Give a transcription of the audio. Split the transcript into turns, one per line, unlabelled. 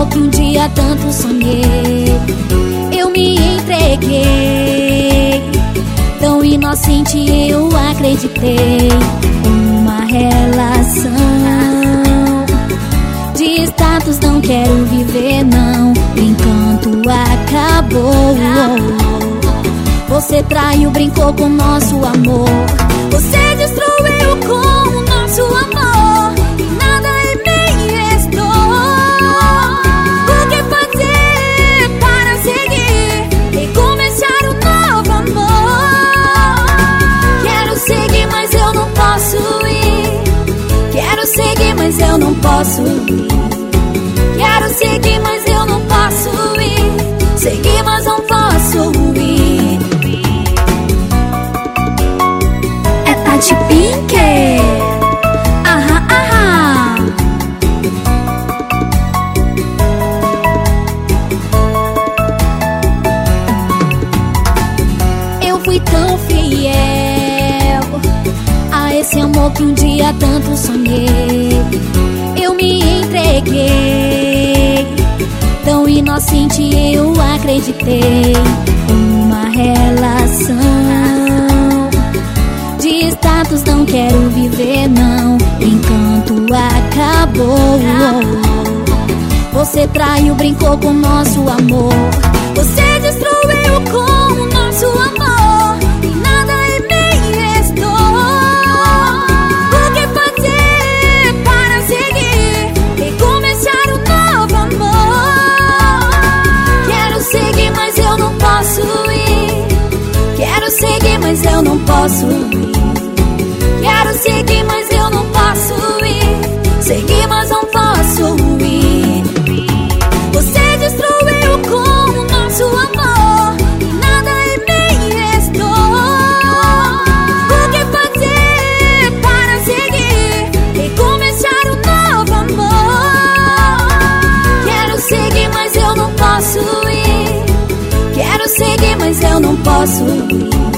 amor que um dia tanto sonhei. Eu me entreguei, tão inocente eu acreditei. Uma relação de status não quero viver, não. O encanto acabou. Você traiu, brincou com nosso amor. Você destruiu posso ir. Quero seguir, mas eu não posso ir. Seguir, mas não posso ir. É Tati Pink. Aham. Eu fui tão fiel a esse amor que um dia tanto sonhei. Me entreguei, tão inocente eu acreditei. Uma relação de status não quero viver, não. Encanto acabou. Você traiu, brincou com nosso amor. Você destruiu com mas eu não posso ir. Quero seguir, mas eu não posso ir. Seguir, mas não posso ir. Você destruiu com o nosso amor. Nada em mim restou. O que fazer para seguir e começar um novo amor? Quero seguir, mas eu não posso ir. Quero seguir, mas eu não posso ir.